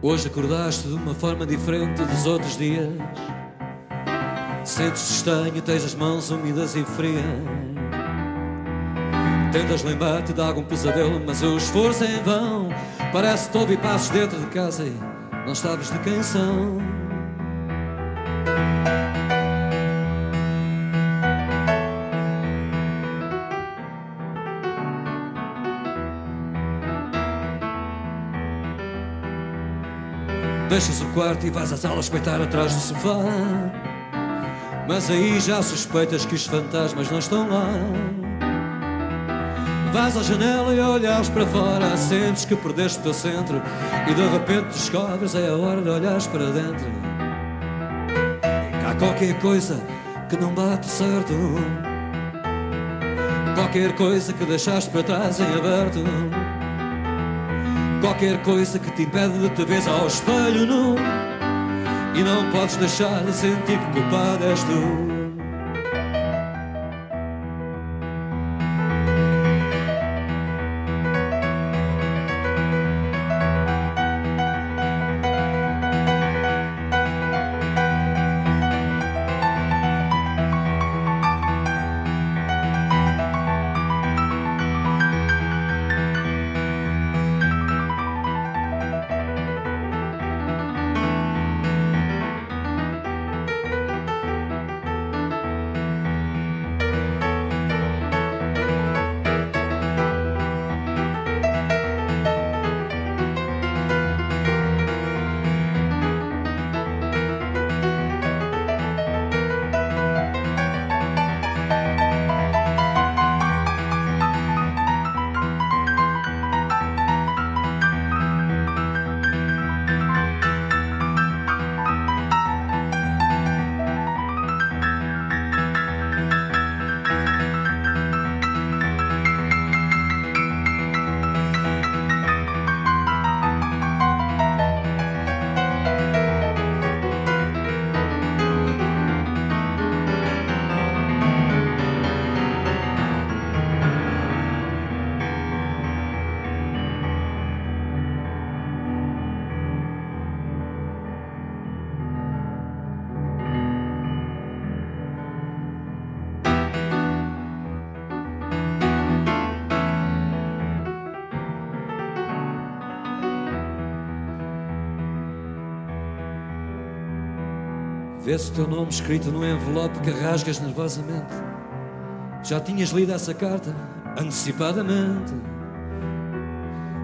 Hoje acordaste de uma forma diferente dos outros dias. Sentes-te estranho, tens as mãos úmidas e frias. Tentas lembrar-te de algum pesadelo, mas o esforço é em vão. Parece-te ouvir passos dentro de casa e não sabes de quem são. Deixas o quarto e vais à sala espreitar atrás do sofá. Mas aí já suspeitas que os fantasmas não estão lá. Vais à janela e olhas para fora, sentes que perdeste o teu centro e de repente descobres é a hora de olhares para dentro. Há qualquer coisa que não bate certo. Qualquer coisa que deixaste para trás em aberto. Qualquer coisa que te impede de te ver ao espelho nu E não podes deixar de sentir que culpado és tu Vê-se o teu nome escrito num envelope que rasgas nervosamente. Já tinhas lido essa carta antecipadamente.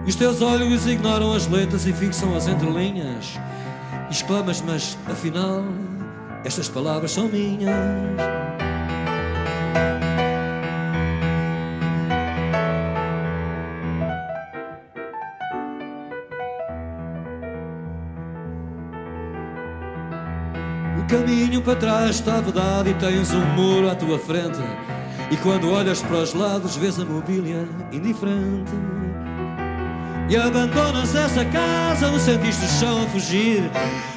E os teus olhos ignoram as letras e fixam as entrelinhas. Exclamas, mas afinal, estas palavras são minhas. Caminho para trás está vedado e tens um muro à tua frente. E quando olhas para os lados, vês a mobília indiferente. E abandonas essa casa, não sentiste o chão a fugir.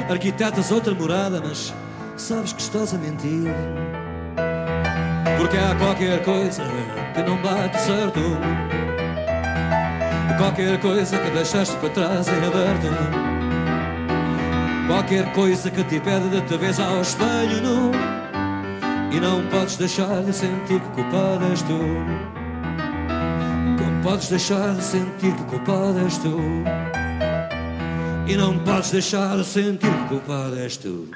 Arquitetas outra morada, mas sabes que estás a mentir. Porque há qualquer coisa que não bate certo. Qualquer coisa que deixaste para trás em aberto. Qualquer coisa que te impede de ver ao espelho nu. E não podes deixar de sentir que culpado és tu. Não podes deixar de sentir que culpado és tu. E não podes deixar de sentir que culpado és tu